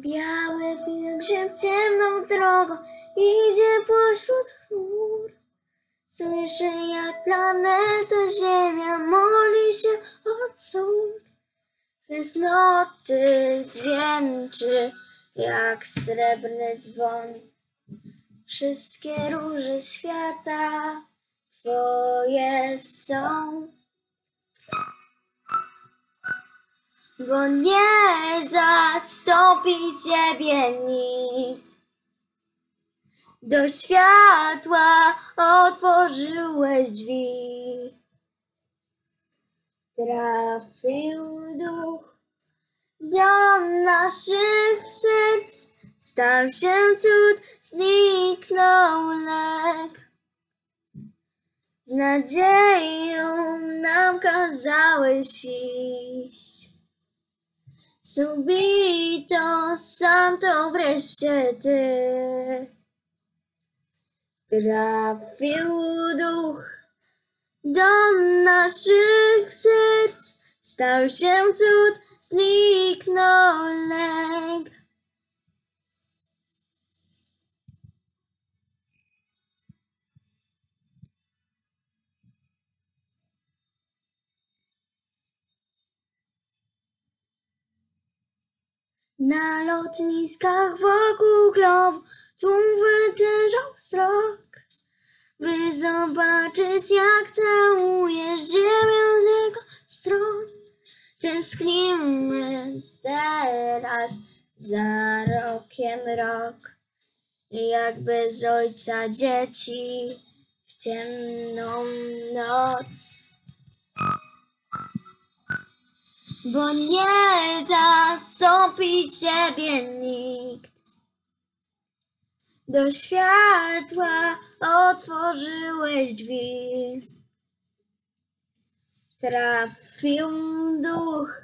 Biały pielgrzym ciemną drogą idzie pośród chmur. Słyszę jak planeta Ziemia modli się o cud. Przez loty dźwięczy jak srebrny dzwon. Wszystkie róże świata Twoje są. Bo nie zastąpi Ciebie nikt. Do światła otworzyłeś drzwi. Trafił duch do naszych serc. Stał się cud, zniknął lek. Z nadzieją nam kazałeś iść. Subito santo wreszcie ty. Trafił duch do naszych serc. Stał się cud, zniknął lęk. Na lotniskach wokół globu tłum wytężał wzrok, by zobaczyć jak całujesz ziemię z jego stron. Tęsknimy teraz za rokiem rok, jak bez ojca dzieci w ciemną noc. Bo nie zastąpi ciebie nikt. Do światła otworzyłeś drzwi. Trafił duch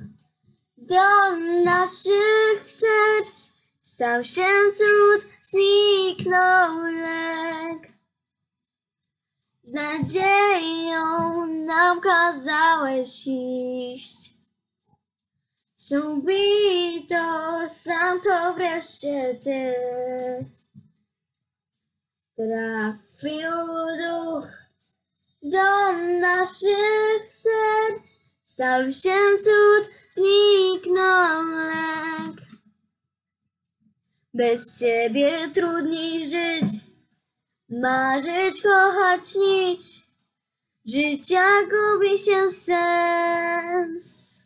do naszych serc. Stał się cud, zniknął lęk. Z nadzieją nam kazałeś iść. Subito santo wreszcie ty. Trafił duch do naszych serc. Stał się cud, zniknął lęk. Bez ciebie trudniej żyć, marzyć, kochać, śnić. Życia gubi się sens.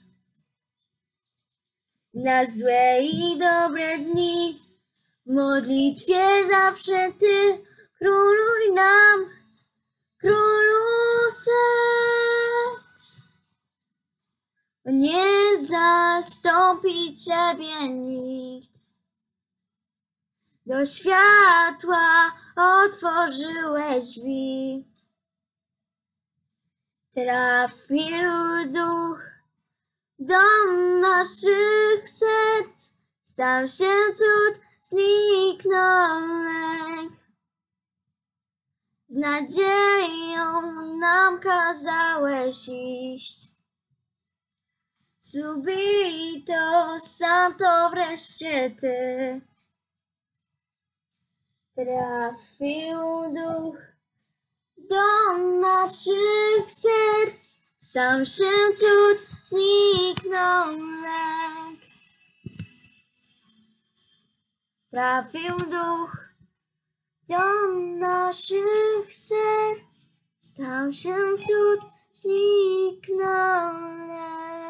Na złe i dobre dni w modlitwie zawsze Ty króluj nam, królu serc. Nie zastąpi Ciebie nikt. Do światła otworzyłeś drzwi. Trafił duch do naszych serc stał się cud, zniknął lęk. Z nadzieją nam kazałeś iść. Subito santo wreszcie ty. Trafił duch do naszych serc. Stał się cud, zniknął lęk. Trafił duch do naszych serc. Stał się cud, zniknął lęk.